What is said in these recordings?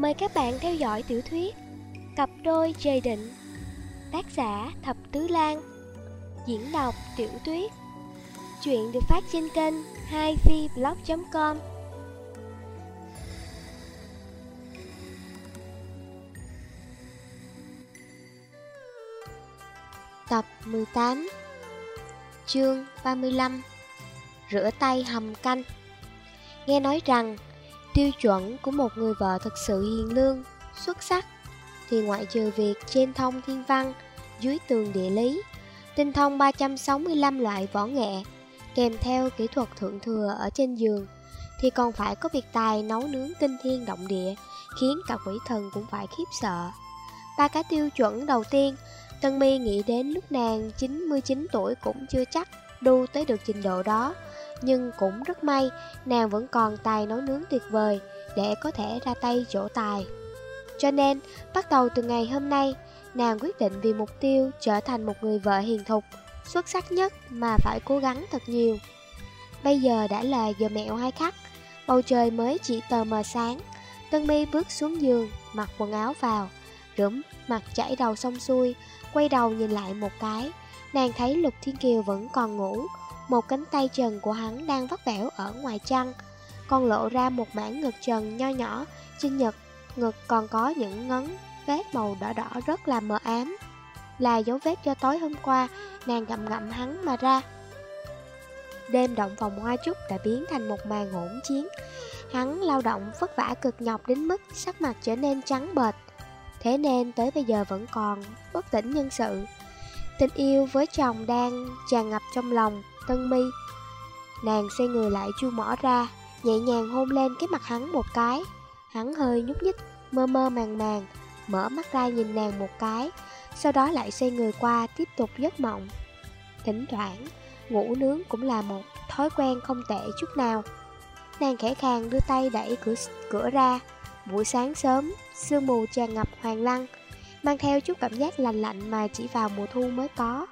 Mời các bạn theo dõi tiểu thuyết Cặp đôi trời định, Tác giả Thập Tứ Lan, Diễn đọc Tiểu Tuyết. Chuyện được phát trên kênh 2vblog.com Tập 18 Chương 35 Rửa tay hầm canh. Nghe nói rằng Tiêu chuẩn của một người vợ thật sự hiền lương, xuất sắc Thì ngoại trừ việc trên thông thiên văn, dưới tường địa lý Tinh thông 365 loại võ nghệ Kèm theo kỹ thuật thượng thừa ở trên giường Thì còn phải có việc tài nấu nướng kinh thiên động địa Khiến cả quỷ thần cũng phải khiếp sợ. Ba cái tiêu chuẩn đầu tiên Tân my nghĩ đến lúc nàng 99 tuổi cũng chưa chắc đu tới được trình độ đó nhưng cũng rất may, nàng vẫn còn tài nấu nướng tuyệt vời Để có thể ra tay chỗ tài. Cho nên, bắt đầu từ ngày hôm nay, Nàng quyết định vì mục tiêu trở thành một người vợ hiền thục, Xuất sắc nhất mà phải cố gắng thật nhiều. Bây giờ đã là giờ mẹo hai khắc, Bầu trời mới chỉ tờ mờ sáng. Tân mi bước xuống giường, Mặc quần áo vào Rửa mặt chảy đầu xong xuôi, Quay đầu nhìn lại một cái, Nàng thấy Lục Thiên Kiều vẫn còn ngủ. Một cánh tay trần của hắn đang vắt vẻo ở ngoài chăn. Còn lộ ra một mảng ngực trần nho nhỏ, Trên nhật ngực còn có những ngấn vết màu đỏ đỏ rất là mờ ám. Là dấu vết cho tối hôm qua, Nàng gặm gặm hắn mà ra. Đêm động phòng hoa trúc đã biến thành một màn hỗn chiến. Hắn lao động vất vả cực nhọc đến mức sắc mặt trở nên trắng bệch. Thế nên tới bây giờ vẫn còn bất tỉnh nhân sự. Tình yêu với chồng đang tràn ngập trong lòng. Tân mi Nàng xoay người lại chu mỏ ra Nhẹ nhàng hôn lên cái mặt hắn một cái. Hắn hơi nhúc nhích Mơ mơ màng màng Mở mắt ra nhìn nàng một cái Sau đó lại xoay người qua tiếp tục giấc mộng. Thỉnh thoảng Ngủ nướng cũng là một thói quen không tệ chút nào. Nàng khẽ khàng đưa tay đẩy cửa, cửa ra. Buổi sáng sớm Sương mù tràn ngập hoàng lăng Mang theo chút cảm giác lạnh lạnh mà chỉ vào mùa thu mới có.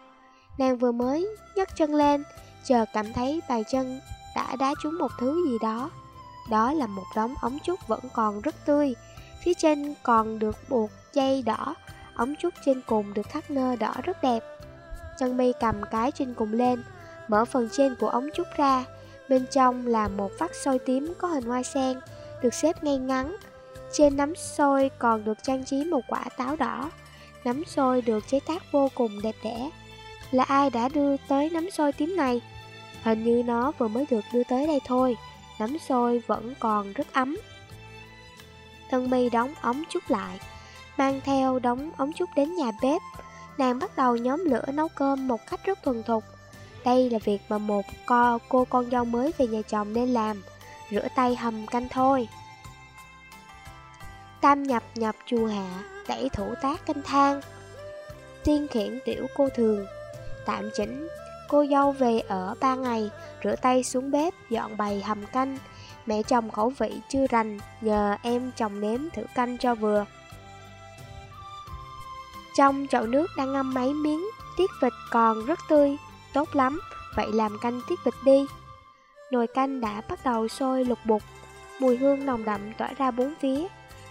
Nàng vừa mới nhấc chân lên Chờ cảm thấy bàn chân đã đá trúng một thứ gì đó. Đó là một đống ống trúc vẫn còn rất tươi. Phía trên còn được buộc dây đỏ. Ống trúc trên cùng được thắt nơ đỏ rất đẹp. Chân mi cầm cái trên cùng lên, Mở phần trên của ống trúc ra. Bên trong là một vắt sôi tím có hình hoa sen, Được xếp ngay ngắn. Trên nắm xôi còn được trang trí một quả táo đỏ. Nắm xôi được chế tác vô cùng đẹp đẽ. Là ai đã đưa tới nấm xôi tím này? Hình như nó vừa mới được đưa tới đây thôi nấm xôi vẫn còn rất ấm. Tân mi đóng ống chút lại Mang theo đóng ống chút đến nhà bếp. Nàng bắt đầu nhóm lửa nấu cơm một cách rất thuần thục. Đây là việc mà một co, cô con dâu mới về nhà chồng nên làm Rửa tay hầm canh thôi. Tam nhập nhập chùa hạ, đẩy thủ tác canh thang. Tiên khiển tiểu cô thường Tạm chỉnh, cô dâu về ở ba ngày Rửa tay xuống bếp, dọn bày hầm canh. Mẹ chồng khẩu vị chưa rành Nhờ em chồng nếm thử canh cho vừa. Trong chậu nước đang ngâm mấy miếng Tiết vịt còn rất tươi Tốt lắm, vậy làm canh tiết vịt đi. Nồi canh đã bắt đầu sôi lục bục Mùi hương nồng đậm tỏa ra bốn phía.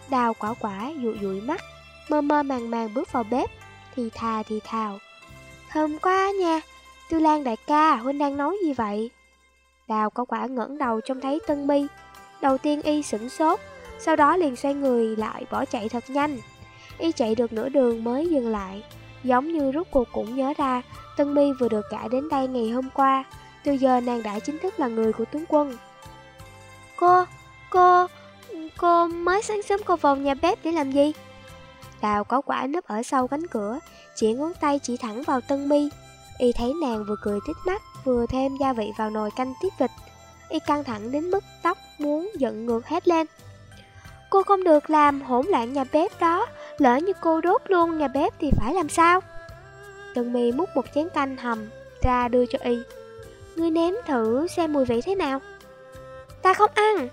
Đào quả quả dụi dụi mắt Mơ mơ màng màng bước vào bếp Thì thà thì thào. Thơm quá nha Tư Lan đại ca Huynh đang nói gì vậy? Đào có quả ngẩng đầu trông thấy Tân Mi Đầu tiên y sửng sốt Sau đó liền xoay người lại bỏ chạy thật nhanh. Y chạy được nửa đường mới dừng lại. Giống như rút cuộc cũng nhớ ra Tân Mi vừa được cả đến đây ngày hôm qua. Từ giờ nàng đã chính thức là người của tướng quân. Cô, cô, Cô mới sáng sớm cô vào nhà bếp để làm gì? Đào có quả nấp ở sau cánh cửa, chỉ ngón tay chỉ thẳng vào tân mi. Y thấy nàng vừa cười tít mắt, vừa thêm gia vị vào nồi canh tiết vịt. Y căng thẳng đến mức tóc muốn giận ngược hết lên. Cô không được làm hỗn loạn nhà bếp đó, lỡ như cô đốt luôn nhà bếp thì phải làm sao? Tân mi múc một chén canh hầm ra đưa cho Y. Ngươi nếm thử xem mùi vị thế nào. Ta không ăn.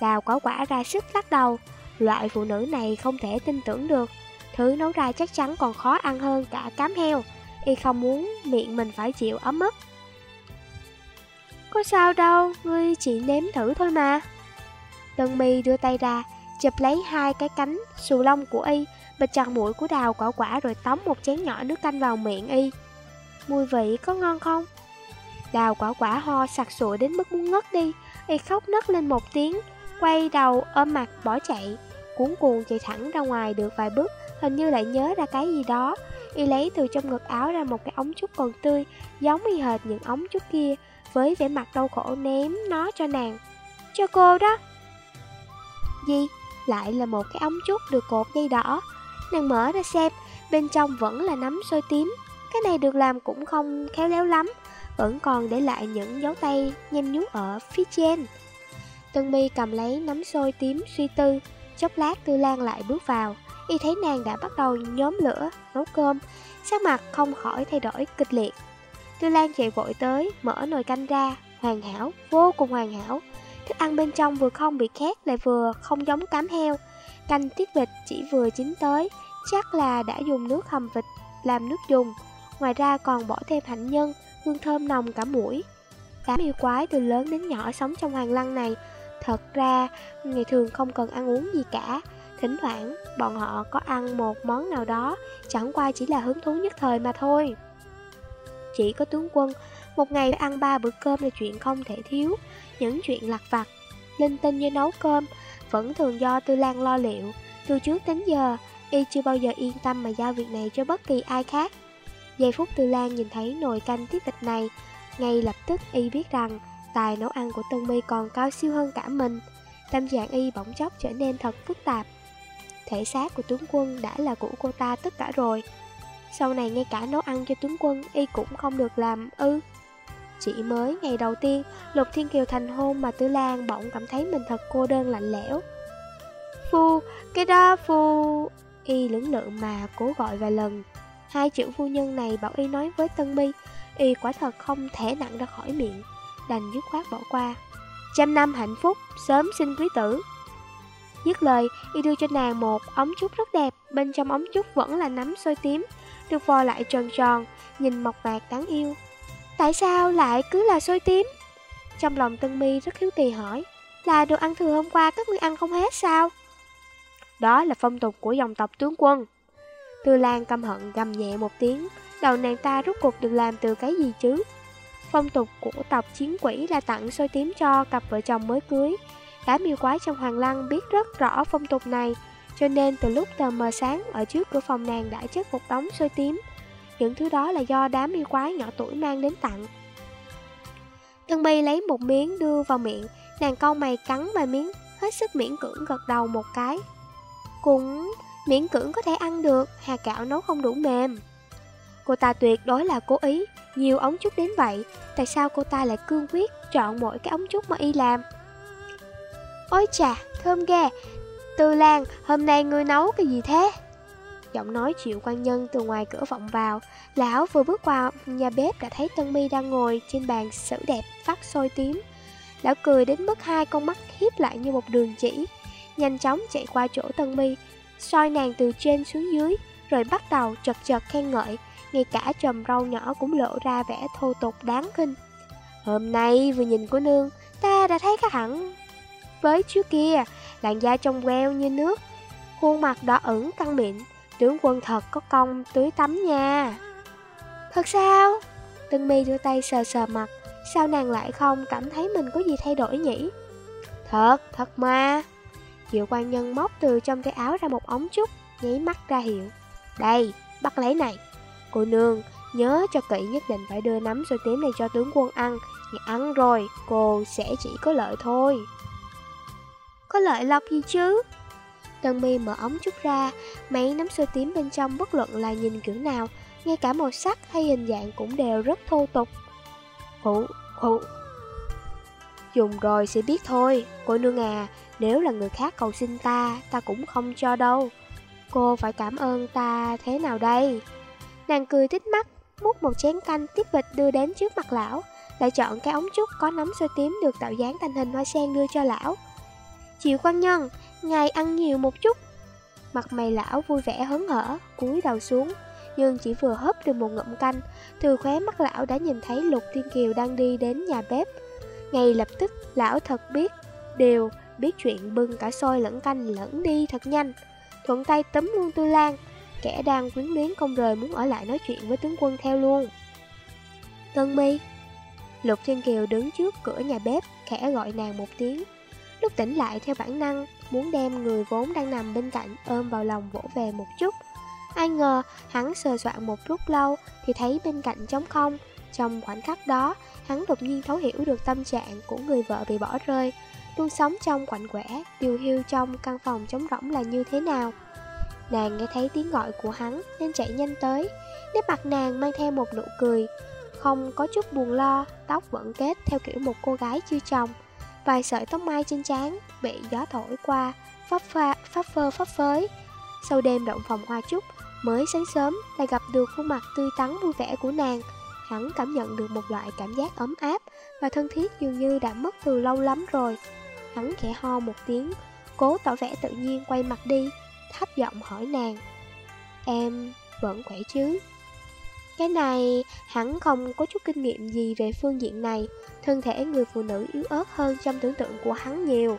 Đào có quả ra sức lắc đầu Loại phụ nữ này không thể tin tưởng được. Thứ nấu ra chắc chắn còn khó ăn hơn cả cám heo. Y không muốn miệng mình phải chịu ấm ức. Có sao đâu, ngươi chỉ nếm thử thôi mà. Tân mi đưa tay ra chụp lấy hai cái cánh xù lông của y, bịt chặt mũi của đào quả quả rồi tống một chén nhỏ nước canh vào miệng y. Mùi vị có ngon không? Đào quả quả ho sặc sụa đến mức muốn ngất đi, y khóc nấc lên một tiếng, quay đầu ôm mặt bỏ chạy, cuốn cuồng chạy thẳng ra ngoài được vài bước, hình như lại nhớ ra cái gì đó. Y lấy từ trong ngực áo ra một cái ống trúc còn tươi, giống y hệt những ống trúc kia, với vẻ mặt đau khổ ném nó cho nàng. Cho cô đó. Gì? Lại là một cái ống trúc được cột dây đỏ. Nàng mở ra xem, bên trong vẫn là nấm sôi tím. Cái này được làm cũng không khéo léo lắm, vẫn còn để lại những dấu tay nhem nhú ở phía trên. Tân mi cầm lấy nấm sôi tím suy tư, chốc lát Tư Lan lại bước vào. Y thấy nàng đã bắt đầu nhóm lửa, nấu cơm, sắc mặt không khỏi thay đổi kịch liệt. Tư Lan chạy vội tới, mở nồi canh ra, hoàn hảo, vô cùng hoàn hảo. Thức ăn bên trong vừa không bị khét lại vừa không giống cám heo. Canh tiết vịt chỉ vừa chín tới, chắc là đã dùng nước hầm vịt làm nước dùng. Ngoài ra còn bỏ thêm hạnh nhân, hương thơm nồng cả mũi. Đám yêu quái từ lớn đến nhỏ sống trong hoàng lăng này, thật ra ngày thường không cần ăn uống gì cả. Thỉnh thoảng, bọn họ có ăn một món nào đó, chẳng qua chỉ là hứng thú nhất thời mà thôi. Chỉ có tướng quân, một ngày phải ăn ba bữa cơm là chuyện không thể thiếu. Những chuyện lặt vặt, linh tinh như nấu cơm, vẫn thường do Tư Lan lo liệu. Từ trước đến giờ, y chưa bao giờ yên tâm mà giao việc này cho bất kỳ ai khác. Giây phút Tư Lan nhìn thấy nồi canh tiết thịt này, ngay lập tức y biết rằng tài nấu ăn của Tân My còn cao siêu hơn cả mình. Tâm trạng y bỗng chốc trở nên thật phức tạp. Thể xác của tướng quân đã là của cô ta tất cả rồi. Sau này ngay cả nấu ăn cho tướng quân y cũng không được làm ư. Chỉ mới ngày đầu tiên, Lục Thiên Kiều thành hôn mà Tư Lan bỗng cảm thấy mình thật cô đơn lạnh lẽo. Phu, cái đó phu... Y lưỡng lự mà cố gọi vài lần. Hai chữ phu nhân này bảo Y nói với Tân My, Y quả thật không thể nặng ra khỏi miệng, đành dứt khoát bỏ qua. Trăm năm hạnh phúc, sớm sinh quý tử. Dứt lời, Y đưa cho nàng một ống trúc rất đẹp, bên trong ống trúc vẫn là nấm sôi tím, được vò lại tròn tròn, nhìn mộc mạc đáng yêu. Tại sao lại cứ là sôi tím? Trong lòng Tân Mi rất hiếu kỳ hỏi, là đồ ăn thừa hôm qua các ngươi ăn không hết sao? Đó là phong tục của dòng tộc tướng quân. Tư Lan căm hận gầm nhẹ một tiếng, đầu nàng ta rút cuộc được làm từ cái gì chứ? Phong tục của tộc chiến quỷ là tặng xôi tím cho cặp vợ chồng mới cưới. Đám yêu quái trong hoàng lăng biết rất rõ phong tục này, cho nên từ lúc tờ mờ sáng ở trước cửa phòng nàng đã chất một đống xôi tím. Những thứ đó là do đám yêu quái nhỏ tuổi mang đến tặng. Tân Bi lấy một miếng đưa vào miệng, nàng câu mày cắn vài miếng, hết sức miễn cưỡng gật đầu một cái. Cũng miễn cưỡng có thể ăn được, hạt gạo nấu không đủ mềm. Cô ta tuyệt đối là cố ý, nhiều ống trúc đến vậy, tại sao cô ta lại cương quyết chọn mỗi cái ống trúc mà y làm? Ôi chà, thơm ghê, từ Lan, hôm nay ngươi nấu cái gì thế? Giọng nói triệu quan nhân từ ngoài cửa vọng vào. Lão vừa bước qua nhà bếp đã thấy Tân my đang ngồi trên bàn sử đẹp phát sôi tím. Lão cười đến mức hai con mắt hiếp lại như một đường chỉ. Nhanh chóng chạy qua chỗ Tân my soi nàng từ trên xuống dưới Rồi bắt đầu chật chật khen ngợi. Ngay cả chòm râu nhỏ cũng lộ ra vẻ thô tục đáng kinh Hôm nay vừa nhìn của nương Ta đã thấy khác hẳn Với trước kia làn da trong queo như nước, khuôn mặt đỏ ửng căng mịn, tướng quân thật có công tưới tắm nha. Thật sao? Tân mi đưa tay sờ sờ mặt, sao nàng lại không cảm thấy mình có gì thay đổi nhỉ? Thật, thật mà. Diệu quan nhân móc từ trong cái áo ra một ống trúc, nháy mắt ra hiệu. Đây, bắt lấy này. Cô nương, nhớ cho kỹ nhất định phải đưa nắm xôi tím này cho tướng quân ăn. Vì ăn rồi, cô sẽ chỉ có lợi thôi. Có lợi lộc gì chứ? Tân mi mở ống chút ra, mấy nắm xôi tím bên trong bất luận là nhìn kiểu nào, ngay cả màu sắc hay hình dạng cũng đều rất thô tục. Khủ, khủ. Dùng rồi sẽ biết thôi, cô nương à, nếu là người khác cầu xin ta, ta cũng không cho đâu. Cô phải cảm ơn ta thế nào đây? Nàng cười thích mắt, múc một chén canh tiết vịt đưa đến trước mặt lão, lại chọn cái ống trúc có nấm sôi tím được tạo dáng thành hình hoa sen đưa cho lão. Chịu quan nhân, ngài ăn nhiều một chút. Mặt mày lão vui vẻ hớn hở, cúi đầu xuống, nhưng chỉ vừa hớp được một ngụm canh, từ khóe mắt lão đã nhìn thấy Lục Thiên Kiều đang đi đến nhà bếp. Ngay lập tức, lão thật biết đều biết chuyện bưng cả xôi lẫn canh lẫn đi thật nhanh Thuận tay tấm luôn tư lan Kẻ đang quyến luyến không rời muốn ở lại nói chuyện với tướng quân theo luôn. Tân mi Lục Thiên Kiều đứng trước cửa nhà bếp, Khẽ gọi nàng một tiếng. Lúc tỉnh lại theo bản năng, Muốn đem người vốn đang nằm bên cạnh Ôm vào lòng vỗ về một chút. Ai ngờ, hắn sờ soạn một lúc lâu Thì thấy bên cạnh trống không. Trong khoảnh khắc đó, Hắn đột nhiên thấu hiểu được tâm trạng Của người vợ bị bỏ rơi. Luôn sống trong quạnh quẻ, Điều hiu trong căn phòng trống rỗng là như thế nào? Nàng nghe thấy tiếng gọi của hắn Nên chạy nhanh tới. Nét mặt nàng mang theo một nụ cười. Không có chút buồn lo Tóc vẫn kết theo kiểu một cô gái chưa chồng. Vài sợi tóc mai trên trán Bị gió thổi qua Pháp, pha, pháp phơ pháp phới. Sau đêm động phòng hoa chút, Mới sáng sớm lại gặp được khuôn mặt tươi tắn vui vẻ của nàng. Hắn cảm nhận được một loại cảm giác ấm áp Và thân thiết dường như đã mất từ lâu lắm rồi. Hắn khẽ ho một tiếng Cố tỏ vẻ tự nhiên quay mặt đi. Thấp giọng hỏi nàng. Em vẫn khỏe chứ? Cái này hắn không có chút kinh nghiệm gì về phương diện này. Thân thể người phụ nữ yếu ớt hơn trong tưởng tượng của hắn nhiều.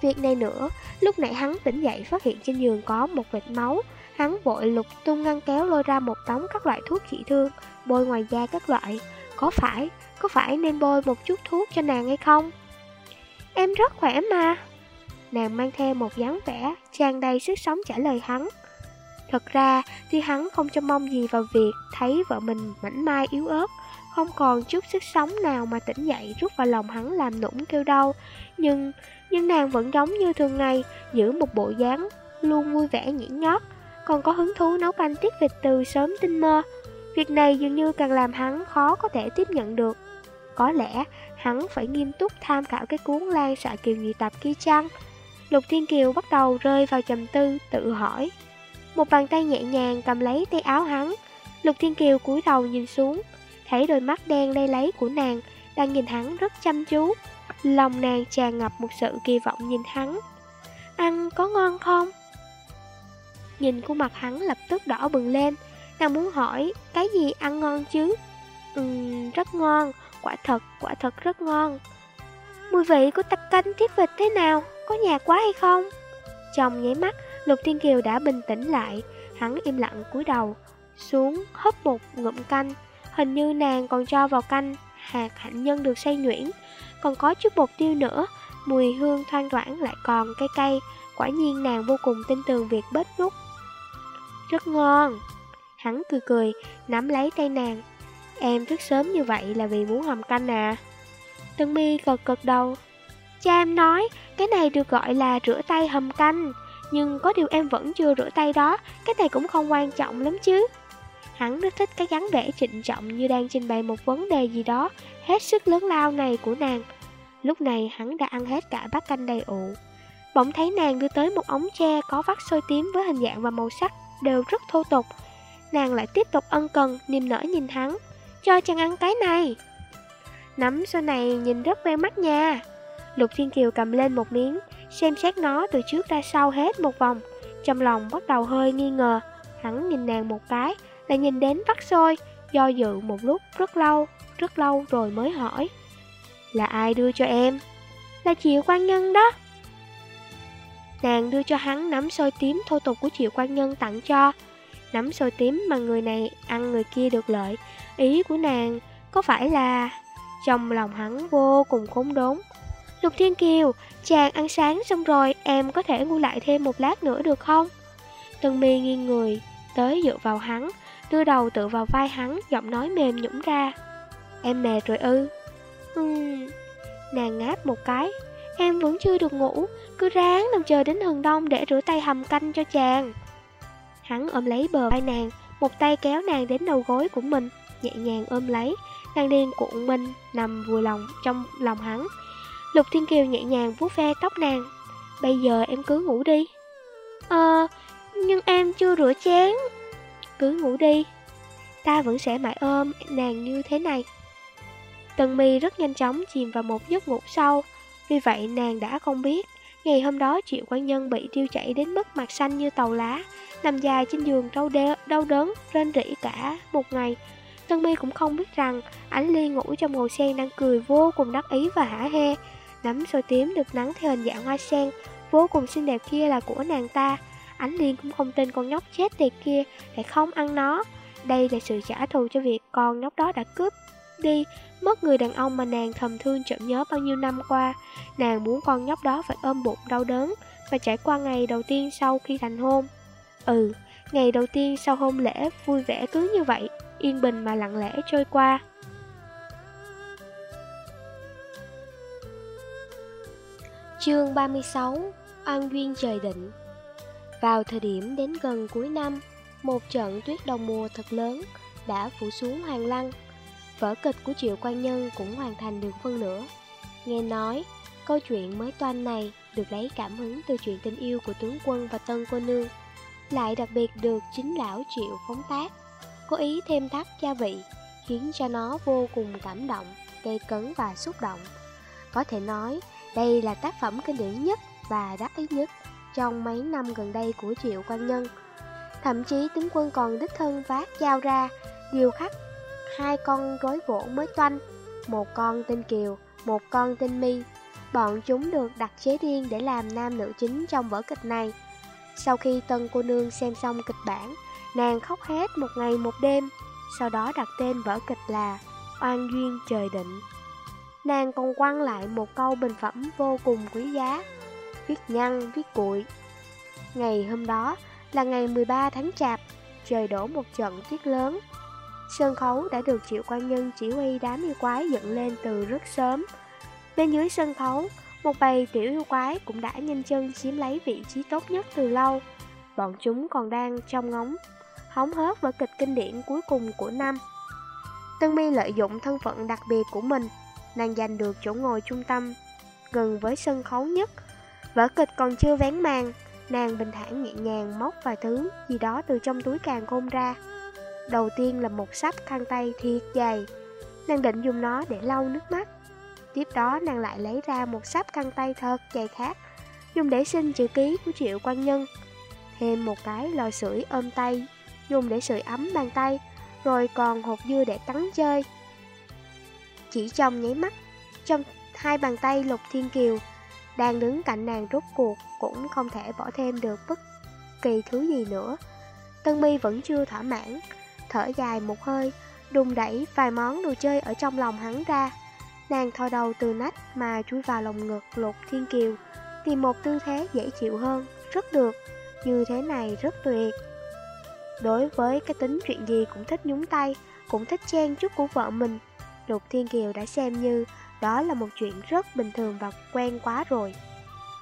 Việc này nữa, lúc nãy hắn tỉnh dậy phát hiện trên giường có một vệt máu. Hắn vội lục tung ngăn kéo lôi ra một đống các loại thuốc trị thương Bôi ngoài da các loại. Có phải, có phải nên bôi một chút thuốc cho nàng hay không? Em rất khỏe mà. Nàng mang theo một dáng vẻ tràn đầy sức sống trả lời hắn. Thật ra, tuy hắn không trông mong gì vào việc thấy vợ mình mảnh mai yếu ớt Không còn chút sức sống nào mà tỉnh dậy rút vào lòng hắn làm nũng kêu đau. Nhưng, nhưng nàng vẫn giống như thường ngày Giữ một bộ dáng luôn vui vẻ nhĩ nhót Còn có hứng thú nấu canh tiết vịt từ sớm tinh mơ. Việc này dường như càng làm hắn khó có thể tiếp nhận được. Có lẽ hắn phải nghiêm túc tham khảo cái cuốn Lan xạ kiều nhị tập kia chăng Lục Thiên Kiều bắt đầu rơi vào trầm tư, tự hỏi. Một bàn tay nhẹ nhàng cầm lấy tay áo hắn. Lục Thiên Kiều cúi đầu nhìn xuống, thấy đôi mắt đen lay lấy của nàng đang nhìn hắn rất chăm chú. Lòng nàng tràn ngập một sự kỳ vọng nhìn hắn. Ăn có ngon không? Nhìn khuôn mặt hắn lập tức đỏ bừng lên, nàng muốn hỏi cái gì ăn ngon chứ? Ừm, rất ngon, quả thật, quả thật rất ngon. Mùi vị của tạc canh thiết vịt thế nào? có nhạt quá hay không? Trong nháy mắt, Lục Thiên Kiều đã bình tĩnh lại, hắn im lặng cúi đầu, xuống hấp một ngụm canh. Hình như nàng còn cho vào canh hạt hạnh nhân được xay nhuyễn, còn có chút bột tiêu nữa, mùi hương thoang thoảng lại còn cay cay, quả nhiên nàng vô cùng tin tưởng việc bếp nút. Rất ngon. Hắn cười cười, nắm lấy tay nàng. Em thức sớm như vậy là vì muốn hầm canh à? Tân mi gật gật đầu, Cha em nói, cái này được gọi là rửa tay hầm canh, nhưng có điều em vẫn chưa rửa tay đó, cái này cũng không quan trọng lắm chứ. Hắn rất thích cái dáng vẻ trịnh trọng như đang trình bày một vấn đề gì đó, hết sức lớn lao này của nàng. Lúc này hắn đã ăn hết cả bát canh đầy ụ. Bỗng thấy nàng đưa tới một ống tre có vắt sôi tím với hình dạng và màu sắc đều rất thô tục. Nàng lại tiếp tục ân cần, niềm nở nhìn hắn. Cho chàng ăn cái này. Nắm sau này nhìn rất quen mắt nha. Lục Thiên Kiều cầm lên một miếng, xem xét nó từ trước ra sau hết một vòng. Trong lòng bắt đầu hơi nghi ngờ, hắn nhìn nàng một cái, lại nhìn đến vắt xôi, do dự một lúc rất lâu, rất lâu rồi mới hỏi. Là ai đưa cho em? Là Triệu quan nhân đó. Nàng đưa cho hắn nắm xôi tím thô tục của Triệu quan nhân tặng cho. Nắm xôi tím mà người này ăn người kia được lợi. Ý của nàng có phải là... Trong lòng hắn vô cùng khốn đốn Lục Thiên Kiều, chàng ăn sáng xong rồi, em có thể ngủ lại thêm một lát nữa được không? Tân mi nghiêng người, tới dựa vào hắn, đưa đầu tự vào vai hắn, giọng nói mềm nhũng ra. Em mệt rồi ư? Ừm, nàng ngáp một cái, em vẫn chưa được ngủ, cứ ráng nằm chờ đến hừng đông để rửa tay hầm canh cho chàng. Hắn ôm lấy bờ vai nàng, một tay kéo nàng đến đầu gối của mình, nhẹ nhàng ôm lấy, nàng đen cuộn mình, nằm vừa lòng trong lòng hắn, Lục Thiên Kiều nhẹ nhàng vuốt ve tóc nàng. Bây giờ em cứ ngủ đi. Ờ, nhưng em chưa rửa chén. Cứ ngủ đi. Ta vẫn sẽ mãi ôm nàng như thế này. Tần mi rất nhanh chóng chìm vào một giấc ngủ sâu. Vì vậy nàng đã không biết Ngày hôm đó triệu quan nhân bị tiêu chảy đến mức mặt xanh như tàu lá Nằm dài trên giường đau, đê, đau đớn, rên rỉ cả một ngày. Tân My cũng không biết rằng Ánh Ly ngủ trong hồ sen đang cười vô cùng đắc ý và hả hê Nắm sôi tím được nắng theo hình dạng hoa sen, vô cùng xinh đẹp kia là của nàng ta. Ánh Liên cũng không tin con nhóc chết tiệt kia lại không ăn nó. Đây là sự trả thù cho việc con nhóc đó đã cướp đi mất người đàn ông mà nàng thầm thương chậm nhớ bao nhiêu năm qua. Nàng muốn con nhóc đó phải ôm bụng đau đớn và trải qua ngày đầu tiên sau khi thành hôn. Ừ, ngày đầu tiên sau hôn lễ vui vẻ cứ như vậy, yên bình mà lặng lẽ trôi qua. Chương 36 An Duyên Trời Định Vào thời điểm đến gần cuối năm, một trận tuyết đầu mùa thật lớn đã phủ xuống Hoàng Lăng. Vở kịch của Triệu Quan Nhân cũng hoàn thành được phân nửa. Nghe nói, câu chuyện mới toan này được lấy cảm hứng từ chuyện tình yêu của tướng quân và tân cô nương, lại đặc biệt được chính lão Triệu phóng tác, cố ý thêm thắt gia vị, khiến cho nó vô cùng cảm động, gây cấn và xúc động. Có thể nói, đây là tác phẩm kinh điển nhất và đắc ý nhất trong mấy năm gần đây của Triệu Quan Nhân. Thậm chí tướng quân còn đích thân vác dao ra, điều khắc hai con rối gỗ mới toanh, một con tên Kiều, một con tên Mi. Bọn chúng được đặt chế riêng để làm nam nữ chính trong vở kịch này. Sau khi tân cô nương xem xong kịch bản, nàng khóc hết một ngày một đêm, sau đó đặt tên vở kịch là Oan Duyên Trời Định. Nàng còn quăng lại một câu bình phẩm vô cùng quý giá, viết nhăn, viết cuội. Ngày hôm đó là ngày 13 tháng Chạp, trời đổ một trận tuyết lớn. Sân khấu đã được Triệu Quan Nhân chỉ huy đám yêu quái dựng lên từ rất sớm. Bên dưới sân khấu, một bầy tiểu yêu quái cũng đã nhanh chân chiếm lấy vị trí tốt nhất từ lâu. Bọn chúng còn đang trong ngóng, hóng hớt vở kịch kinh điển cuối cùng của năm. Tân my lợi dụng thân phận đặc biệt của mình, nàng giành được chỗ ngồi trung tâm, gần với sân khấu nhất. Vở kịch còn chưa vén màn, nàng bình thản nhẹ nhàng móc vài thứ gì đó từ trong túi càng khôn ra. Đầu tiên là một sắp khăn tay thiệt dày Nàng định dùng nó để lau nước mắt Tiếp đó nàng lại lấy ra một sắp khăn tay thật dày khác Dùng để xin chữ ký của Triệu Quan Nhân Thêm một cái lò sưởi ôm tay Dùng để sưởi ấm bàn tay Rồi còn hột dưa để cắn chơi Chỉ trong nháy mắt Trong hai bàn tay Lục Thiên Kiều Đang đứng cạnh nàng rút cuộc Cũng không thể bỏ thêm được bất kỳ thứ gì nữa Tân mi vẫn chưa thỏa mãn thở dài một hơi, đùng đẩy vài món đồ chơi ở trong lòng hắn ra. Nàng thò đầu từ nách mà chui vào lòng ngực lục thiên kiều, tìm một tư thế dễ chịu hơn, rất được, như thế này rất tuyệt. Đối với cái tính chuyện gì cũng thích nhúng tay, cũng thích chen chút của vợ mình, Lục Thiên Kiều đã xem như đó là một chuyện rất bình thường và quen quá rồi.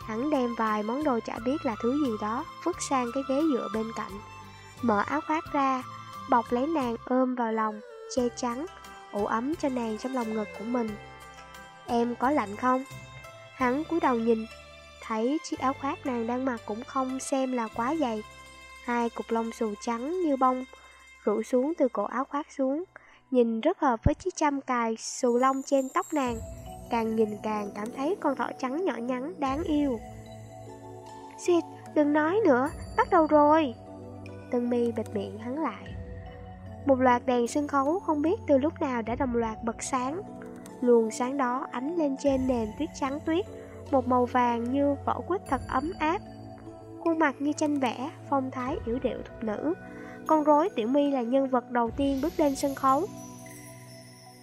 Hắn đem vài món đồ chả biết là thứ gì đó, vứt sang cái ghế dựa bên cạnh. Mở áo khoác ra, bọc lấy nàng ôm vào lòng, che chắn, ủ ấm cho nàng trong lòng ngực của mình. Em có lạnh không? Hắn cúi đầu nhìn, thấy chiếc áo khoác nàng đang mặc cũng không xem là quá dày. Hai cục lông xù trắng như bông, rủ xuống từ cổ áo khoác xuống, nhìn rất hợp với chiếc chăm cài xù lông trên tóc nàng. Càng nhìn càng cảm thấy con thỏ trắng nhỏ nhắn đáng yêu. Xuyệt, đừng nói nữa, bắt đầu rồi. Tân mi bịt miệng hắn lại. Một loạt đèn sân khấu không biết từ lúc nào đã đồng loạt bật sáng Luồng sáng đó ánh lên trên nền tuyết trắng tuyết Một màu vàng như vỏ quýt thật ấm áp Khuôn mặt như tranh vẽ, phong thái yểu điệu thục nữ. Con rối Tiểu My là nhân vật đầu tiên bước lên sân khấu.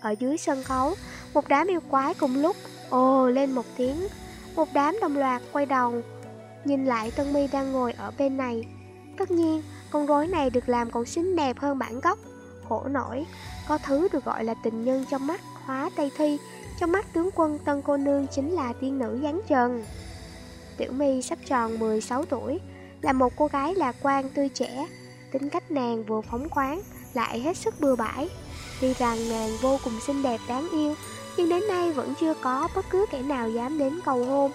Ở dưới sân khấu, một đám yêu quái cùng lúc ồ lên một tiếng. Một đám đồng loạt quay đầu Nhìn lại Tân My đang ngồi ở bên này. Tất nhiên, con rối này được làm còn xinh đẹp hơn bản gốc. Khổ nổi Có thứ được gọi là tình nhân trong mắt hóa Tây Thi. Trong mắt tướng quân Tân Cô Nương chính là tiên nữ gián trần. Tiểu My sắp tròn 16 tuổi Là một cô gái lạc quan tươi trẻ Tính cách nàng vừa phóng khoáng Lại hết sức bừa bãi. Tuy rằng nàng vô cùng xinh đẹp đáng yêu Nhưng đến nay vẫn chưa có bất cứ kẻ nào dám đến cầu hôn.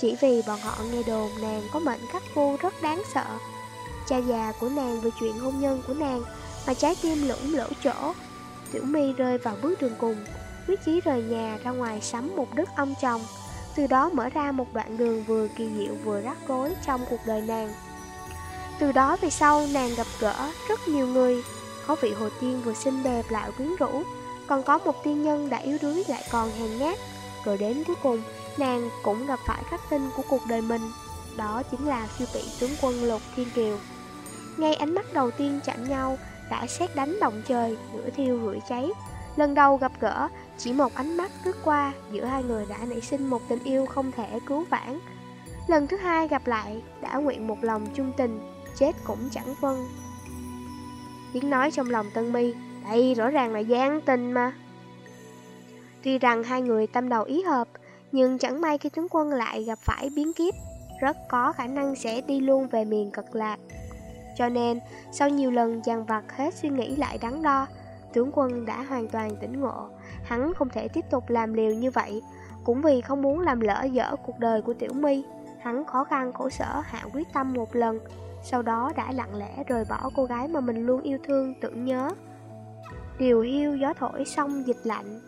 Chỉ vì bọn họ nghe đồn nàng có mệnh khắc phu rất đáng sợ. Cha già của nàng về chuyện hôn nhân của nàng mà trái tim lũng lỗ chỗ. Tiểu My rơi vào bước đường cùng, quyết chí rời nhà ra ngoài sắm một đứt ông chồng, từ đó mở ra một đoạn đường vừa kỳ diệu vừa rắc rối trong cuộc đời nàng. Từ đó về sau nàng gặp gỡ rất nhiều người, có vị hồ tiên vừa xinh đẹp lại quyến rũ, còn có một tiên nhân đã yếu đuối lại còn hèn nhát, rồi đến cuối cùng nàng cũng gặp phải khắc tinh của cuộc đời mình. Đó chính là siêu vị tướng quân Lục Thiên Kiều. Ngay ánh mắt đầu tiên chạm nhau đã xét đánh động trời, lửa thiêu rủi cháy. Lần đầu gặp gỡ, chỉ một ánh mắt lướt qua giữa hai người đã nảy sinh một tình yêu không thể cứu vãn. Lần thứ hai gặp lại, đã nguyện một lòng chung tình, chết cũng chẳng phân. Tiếng nói trong lòng Tân Mi, đây rõ ràng là gian tình mà. Tuy rằng hai người tâm đầu ý hợp, nhưng chẳng may khi tướng quân lại gặp phải biến kiếp, rất có khả năng sẽ đi luôn về miền cực lạc. Cho nên, sau nhiều lần dằn vặt hết suy nghĩ lại đắn đo, tướng quân đã hoàn toàn tỉnh ngộ. Hắn không thể tiếp tục làm liều như vậy, cũng vì không muốn làm lỡ dở cuộc đời của Tiểu My. Hắn khó khăn khổ sở hạ quyết tâm một lần, sau đó đã lặng lẽ rời bỏ cô gái mà mình luôn yêu thương tưởng nhớ. Điều hiu gió thổi xong dịch lạnh,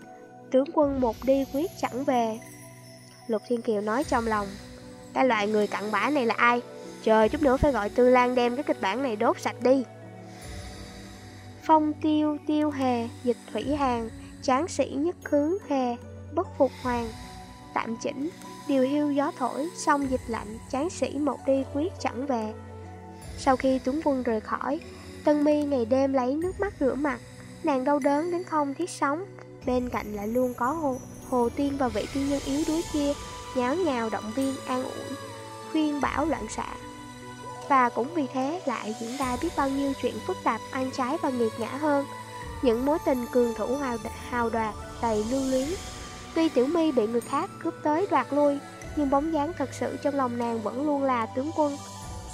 tướng quân một đi quyết chẳng về. Lục Thiên Kiều nói trong lòng, cái loại người cặn bã này là ai? Trời, chút nữa phải gọi Tư Lan đem cái kịch bản này đốt sạch đi. Phong tiêu tiêu hề, dịch thủy hàng, tráng sĩ nhất khứ hề, bất phục hoàng. Tạm chỉnh, điều hưu gió thổi, xong dịch lạnh, tráng sĩ một đi quyết chẳng về. Sau khi tướng Quân rời khỏi, Tân Mi ngày đêm lấy nước mắt rửa mặt, nàng đau đớn đến không thiết sống. Bên cạnh lại luôn có Hồ, Hồ Tiên và vị tiên nhân yếu đuối kia, nháo nhào động viên an ủi, khuyên bảo loạn xạ. Và cũng vì thế lại diễn ra biết bao nhiêu chuyện phức tạp, ăn trái và nghiệt ngã hơn. Những mối tình cường thủ hào, hào đoạt, đầy lưu luyến. Tuy Tiểu My bị người khác cướp tới đoạt lui, nhưng bóng dáng thật sự trong lòng nàng vẫn luôn là tướng quân.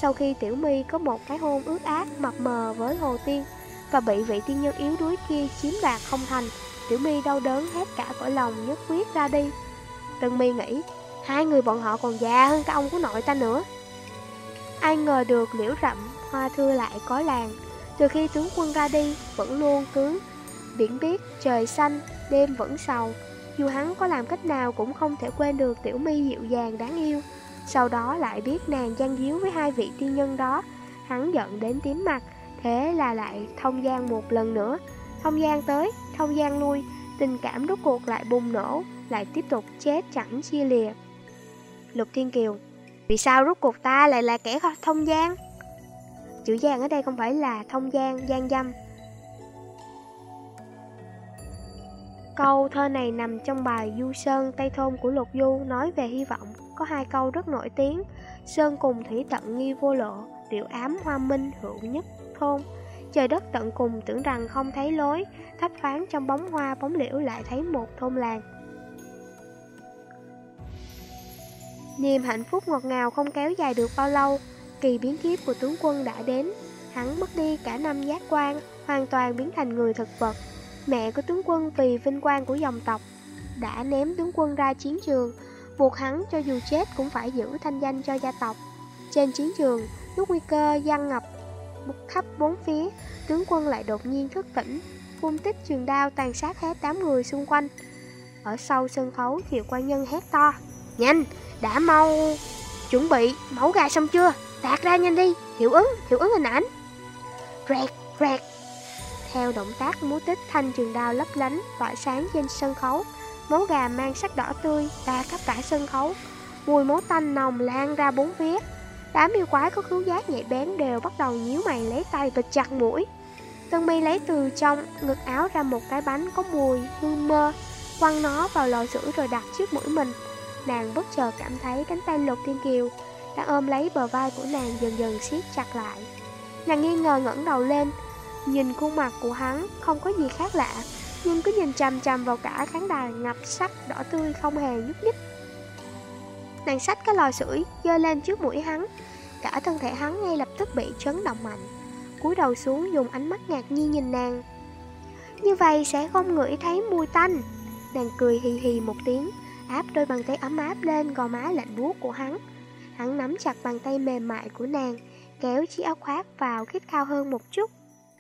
Sau khi Tiểu My có một cái hôn ướt ác mập mờ với Hồ Tiên và bị vị tiên nhân yếu đuối kia chiếm đoạt không thành, Tiểu My đau đớn hết cả cõi lòng nhất quyết ra đi. Tân My nghĩ, hai người bọn họ còn già hơn cả ông của nội ta nữa. Ai ngờ được liễu rậm, hoa thưa lại có làng. Từ khi tướng quân ra đi, vẫn luôn cứ biển biết, trời xanh, đêm vẫn sầu. Dù hắn có làm cách nào cũng không thể quên được tiểu mi dịu dàng đáng yêu. Sau đó lại biết nàng gian díu với hai vị tiên nhân đó. Hắn giận đến tím mặt, thế là lại thông gian một lần nữa. Thông gian tới, thông gian lui, tình cảm rốt cuộc lại bùng nổ, lại tiếp tục chết chẳng chia lìa. Lục Thiên Kiều vì sao rút cuộc ta lại là kẻ thông gian? Chữ gian ở đây không phải là thông gian, gian dâm. Câu thơ này nằm trong bài Du Sơn Tây Thôn của Lục Du nói về hy vọng. Có hai câu rất nổi tiếng. Sơn cùng thủy tận nghi vô lộ, điệu ám hoa minh hữu nhất thôn. Trời đất tận cùng tưởng rằng không thấy lối, thấp thoáng trong bóng hoa bóng liễu lại thấy một thôn làng. Niềm hạnh phúc ngọt ngào không kéo dài được bao lâu, kỳ biến kiếp của tướng quân đã đến. Hắn mất đi cả năm giác quan, hoàn toàn biến thành người thực vật. Mẹ của tướng quân vì vinh quang của dòng tộc đã ném tướng quân ra chiến trường, buộc hắn cho dù chết cũng phải giữ thanh danh cho gia tộc. Trên chiến trường, lúc nguy cơ giăng ngập khắp bốn phía, tướng quân lại đột nhiên thức tỉnh, phun tích trường đao tàn sát hết tám người xung quanh. Ở sau sân khấu, Thiệu quan nhân hét to, Nhanh, đã mau chuẩn bị mẫu gà xong chưa? Tạt ra nhanh đi. Hiệu ứng hiệu ứng hình ảnh. Rẹt rẹt. Theo động tác múa tích thanh trường đao lấp lánh, tỏa sáng trên sân khấu. Máu gà mang sắc đỏ tươi ra khắp cả sân khấu. Mùi máu tanh nồng lan ra bốn phía. Đám yêu quái có khứu giác nhạy bén đều bắt đầu nhíu mày lấy tay bịt chặt mũi. Tân mi lấy từ trong ngực áo ra một cái bánh có mùi hương mơ, quăng nó vào lò sưởi rồi đặt trước mũi mình. Nàng bất chợt cảm thấy cánh tay Lục Thiên Kiều đã ôm lấy bờ vai của nàng dần dần siết chặt lại. Nàng nghi ngờ ngẩng đầu lên, nhìn khuôn mặt của hắn không có gì khác lạ, nhưng cứ nhìn chằm chằm vào cả khán đài ngập sắc đỏ tươi không hề nhúc nhích. Nàng sách cái lò sưởi dơ lên trước mũi hắn, cả thân thể hắn ngay lập tức bị chấn động mạnh. cúi đầu xuống dùng ánh mắt ngạc nhiên nhìn nàng. Như vậy sẽ không ngửi thấy mùi tanh. Nàng cười hì hì một tiếng, áp đôi bàn tay ấm áp lên gò má lạnh buốt của hắn. Hắn nắm chặt bàn tay mềm mại của nàng, kéo chiếc áo khoác vào khít cao hơn một chút.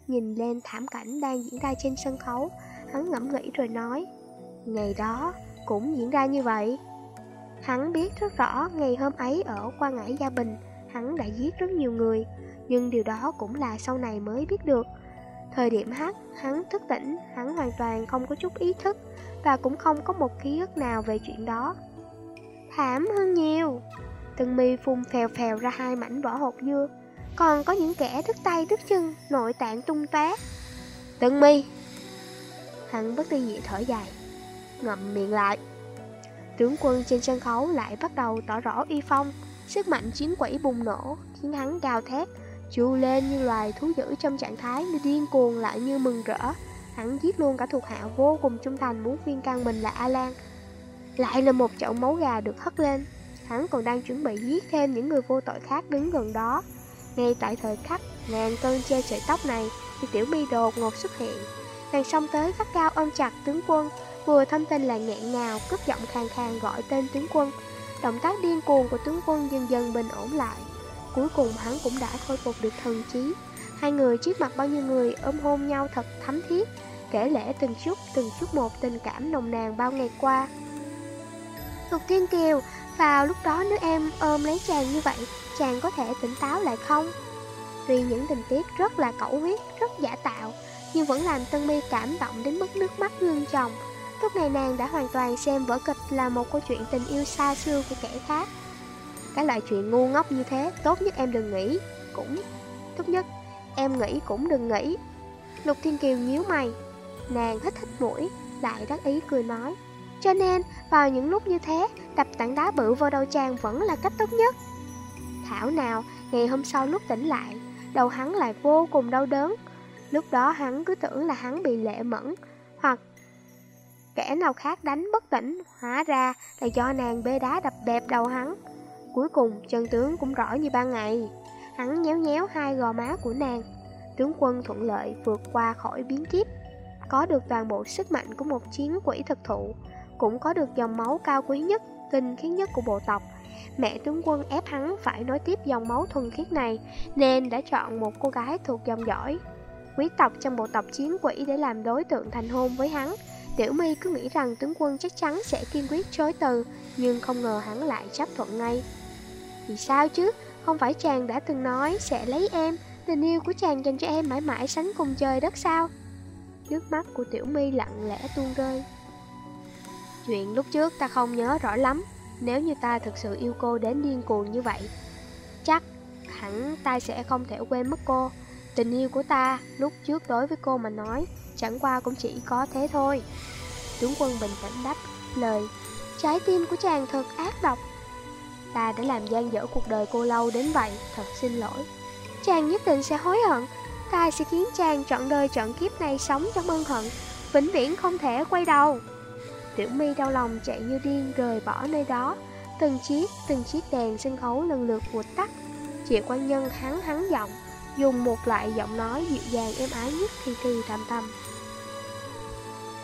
Nhìn lên thảm cảnh đang diễn ra trên sân khấu, hắn ngẫm nghĩ rồi nói, ngày đó cũng diễn ra như vậy. Hắn biết rất rõ ngày hôm ấy ở qua ngãi Gia Bình, hắn đã giết rất nhiều người, nhưng điều đó cũng là sau này mới biết được. Thời điểm hát, hắn thức tỉnh, hắn hoàn toàn không có chút ý thức và cũng không có một ký ức nào về chuyện đó. Thảm hơn nhiều. Tân mi phun phèo phèo ra hai mảnh vỏ hộp dưa. Còn có những kẻ đứt tay đứt chân, Nội tạng tung tóe. Tân mi. Hắn bất đi dị thở dài, Ngậm miệng lại. Tướng quân trên sân khấu lại bắt đầu tỏ rõ uy phong. Sức mạnh chiến quỷ bùng nổ, Khiến hắn gào thét, Chu lên như loài thú dữ trong trạng thái Như điên cuồng lại như mừng rỡ. Hắn giết luôn cả thuộc hạ vô cùng trung thành Muốn khuyên can mình là A-Lan Lại là một chậu máu gà được hất lên. Hắn còn đang chuẩn bị giết thêm những người vô tội khác đứng gần đó. Ngay tại thời khắc ngàn cơn che sợi tóc này, Thì tiểu mi đột ngột xuất hiện. Nàng xông tới gắt cao ôm chặt tướng quân, Vừa thâm tin là nghẹn ngào, Cất giọng khàn khàn gọi tên tướng quân. Động tác điên cuồng của tướng quân dần dần bình ổn lại. Cuối cùng hắn cũng đã khôi phục được thần trí. Hai người trước mặt bao nhiêu người ôm hôn nhau thật thấm thiết Kể lẽ từng chút, từng chút một tình cảm nồng nàn bao ngày qua. Lục Thiên Kiều, vào lúc đó nếu em ôm lấy chàng như vậy Chàng có thể tỉnh táo lại không? Tuy những tình tiết rất là cẩu huyết, rất giả tạo Nhưng vẫn làm Tân Mi cảm động đến mức nước mắt ngưng chồng Lúc này nàng đã hoàn toàn xem vở kịch là một câu chuyện tình yêu xa xưa của kẻ khác. Cái loại chuyện ngu ngốc như thế Tốt nhất em đừng nghĩ. Cũng Tốt nhất em nghĩ cũng đừng nghĩ. Lục Thiên Kiều nhíu mày. Nàng hít hít mũi, Lại đắc ý cười nói. Cho nên, vào những lúc như thế, Đập tảng đá bự vào đầu chàng vẫn là cách tốt nhất. Thảo nào, Ngày hôm sau lúc tỉnh lại, Đầu hắn lại vô cùng đau đớn. Lúc đó hắn cứ tưởng là hắn bị lệ mẫn, Hoặc Kẻ nào khác đánh bất tỉnh, Hóa ra là do nàng bê đá đập bẹp đầu hắn. Cuối cùng, chân tướng cũng rõ như ban ngày. Hắn nhéo nhéo hai gò má của nàng. Tướng quân thuận lợi vượt qua khỏi biến kiếp. Có được toàn bộ sức mạnh của một chiến quỷ thực thụ. Cũng có được dòng máu cao quý nhất, tinh khiết nhất của bộ tộc. Mẹ tướng quân ép hắn phải nối tiếp dòng máu thuần khiết này Nên đã chọn một cô gái thuộc dòng giỏi Quý tộc trong bộ tộc chiến quỷ để làm đối tượng thành hôn với hắn. Tiểu My cứ nghĩ rằng tướng quân chắc chắn sẽ kiên quyết chối từ Nhưng không ngờ hắn lại chấp thuận ngay. Vì sao chứ? Không phải chàng đã từng nói sẽ lấy em, Tình yêu của chàng dành cho em mãi mãi sánh cùng trời đất sao? Nước mắt của Tiểu My lặng lẽ tuôn rơi. Chuyện lúc trước ta không nhớ rõ lắm, Nếu như ta thực sự yêu cô đến điên cuồng như vậy, Chắc hẳn ta sẽ không thể quên mất cô. Tình yêu của ta lúc trước đối với cô mà nói, Chẳng qua cũng chỉ có thế thôi. Tướng quân bình tĩnh đáp lời, Trái tim của chàng thật ác độc. Ta đã làm gian dở cuộc đời cô lâu đến vậy Thật xin lỗi. Chàng nhất định sẽ hối hận. Ta sẽ khiến chàng trọn đời trọn kiếp này sống trong ân hận Vĩnh viễn không thể quay đầu. Tiểu mi đau lòng chạy như điên rời bỏ nơi đó. Từng chiếc, từng chiếc đèn sân khấu lần lượt vụt tắt. Chị quan nhân hắn hắn giọng Dùng một loại giọng nói dịu dàng êm ái nhất khi thì thầm thầm.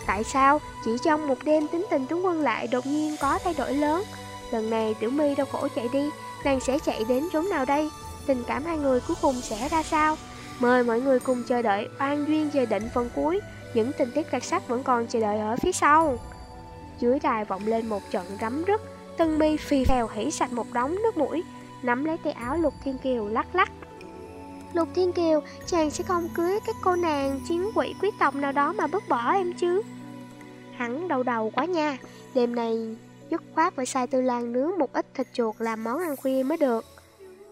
Tại sao chỉ trong một đêm tính tình tướng quân lại đột nhiên có thay đổi lớn? Lần này Tiểu My đau khổ chạy đi Nàng sẽ chạy đến chỗ nào đây? Tình cảm hai người cuối cùng sẽ ra sao? Mời mọi người cùng chờ đợi oan duyên về định phần cuối. Những tình tiết đặc sắc vẫn còn chờ đợi ở phía sau. Dưới đài vọng lên một trận rắm rứt. Tân mi phì phèo hỉ sạch một đống nước mũi Nắm lấy tay áo Lục Thiên Kiều lắc lắc. Lục Thiên Kiều, chàng sẽ không cưới các cô nàng chiến quỷ quý tộc nào đó mà bước bỏ em chứ? Hắn đau đầu quá nha. Đêm này dứt khoát phải sai tư lan nướng một ít thịt chuột làm món ăn khuya mới được.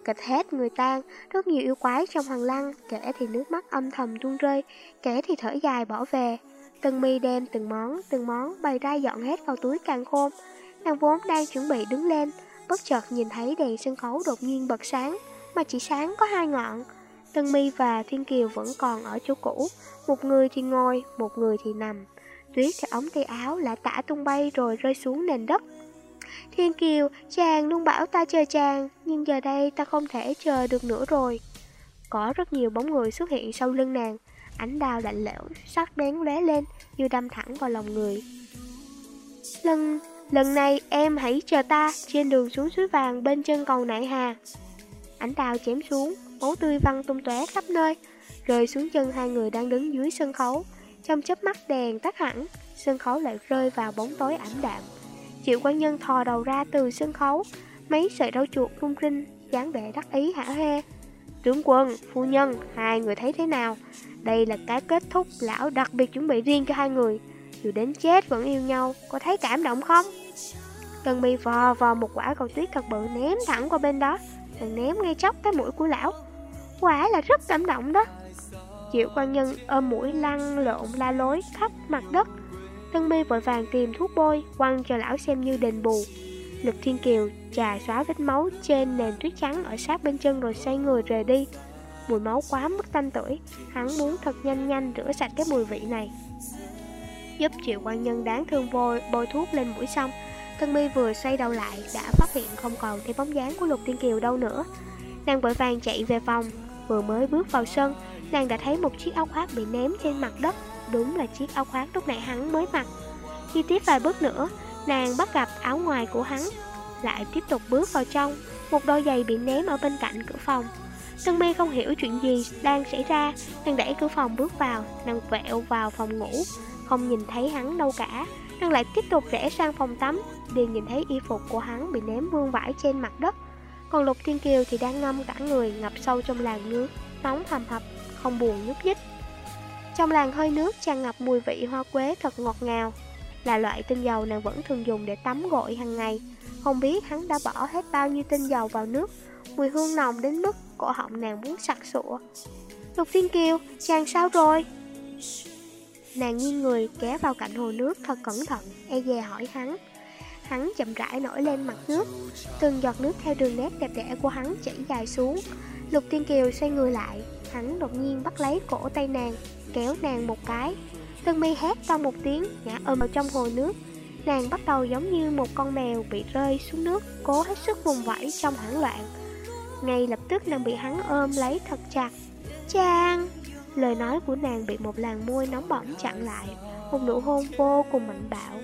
Kịch hết người tan, rất nhiều yêu quái trong hoàng lăng kẻ thì nước mắt âm thầm tuôn rơi, kẻ thì thở dài bỏ về. Tân mi đem từng món, từng món bày ra dọn hết vào túi càng khôn. Nàng vốn đang chuẩn bị đứng lên Bất chợt nhìn thấy đèn sân khấu đột nhiên bật sáng Mà chỉ sáng có hai ngọn. Tân Mi và Thiên Kiều vẫn còn ở chỗ cũ Một người thì ngồi, một người thì nằm. Tuyết theo ống tay áo lại tả tung bay rồi rơi xuống nền đất. Thiên Kiều, chàng luôn bảo ta chờ chàng Nhưng giờ đây ta không thể chờ được nữa rồi. Có rất nhiều bóng người xuất hiện sau lưng nàng. Ánh đào lạnh lẽo, sắc bén lóe lên Như đâm thẳng vào lòng người. Lần, lần này em hãy chờ ta Trên đường xuống suối vàng bên chân cầu nại hà. Ánh đào chém xuống máu tươi văng tung tóe khắp nơi, rơi xuống chân hai người đang đứng dưới sân khấu. Trong chớp mắt đèn tắt hẳn, sân khấu lại rơi vào bóng tối ảm đạm. Triệu quan nhân thò đầu ra từ sân khấu, mấy sợi râu chuột rung rinh, dáng vẻ đắc ý hả hê. Tướng quân, phu nhân, hai người thấy thế nào? Đây là cái kết thúc lão đặc biệt chuẩn bị riêng cho hai người. Dù đến chết vẫn yêu nhau, có thấy cảm động không? Tần bị vò vò một quả cầu tuyết thật bự ném thẳng qua bên đó rồi ném ngay chóc cái mũi của lão Quả là rất cảm động đó Triệu quan nhân ôm mũi lăn lộn la lối khắp mặt đất. Tân mi vội vàng tìm thuốc bôi, Quăng cho lão xem như đền bù. Lục Thiên Kiều trà xóa vết máu trên nền tuyết trắng ở sát bên chân rồi xoay người rời đi. Mùi máu quá mức tanh tuổi Hắn muốn thật nhanh nhanh rửa sạch cái mùi vị này. Giúp triệu quan nhân đáng thương vôi, bôi thuốc lên mũi xong, Tân mi vừa xoay đầu lại đã phát hiện không còn thấy bóng dáng của Lục Thiên Kiều đâu nữa. Nàng vội vàng chạy về phòng, Vừa mới bước vào sân Nàng đã thấy một chiếc áo khoác bị ném trên mặt đất. Đúng là chiếc áo khoác lúc nãy hắn mới mặc. Khi tiếp vài bước nữa Nàng bắt gặp áo ngoài của hắn Lại tiếp tục bước vào trong. Một đôi giày bị ném ở bên cạnh cửa phòng. Tân mi không hiểu chuyện gì đang xảy ra Nàng đẩy cửa phòng bước vào Nàng vẹo vào phòng ngủ. Không nhìn thấy hắn đâu cả Nàng lại tiếp tục rẽ sang phòng tắm liền nhìn thấy y phục của hắn bị ném vương vãi trên mặt đất. Còn Lục Thiên Kiều thì đang ngâm cả người ngập sâu trong làn nước Nóng hầm hập, không buồn nhúc nhích. Trong làn hơi nước tràn ngập mùi vị hoa quế thật ngọt ngào Là loại tinh dầu nàng vẫn thường dùng để tắm gội hàng ngày. Không biết hắn đã bỏ hết bao nhiêu tinh dầu vào nước Mùi hương nồng đến mức cổ họng nàng muốn sặc sụa. Lục Thiên Kiều, chàng sao rồi? Nàng nghiêng người kéo vào cạnh hồ nước thật cẩn thận, e dè hỏi hắn. Hắn chậm rãi nổi lên mặt nước. Từng giọt nước theo đường nét đẹp đẽ của hắn chảy dài xuống. Lục Tiên Kiều xoay người lại Hắn đột nhiên bắt lấy cổ tay nàng Kéo nàng một cái. Tân mi hét to một tiếng Ngã ôm vào trong hồ nước. Nàng bắt đầu giống như một con mèo bị rơi xuống nước Cố hết sức vùng vẫy trong hoảng loạn. Ngay lập tức nàng bị hắn ôm lấy thật chặt. Trang, Lời nói của nàng bị một làn môi nóng bỏng chặn lại Một nụ hôn vô cùng mạnh bạo.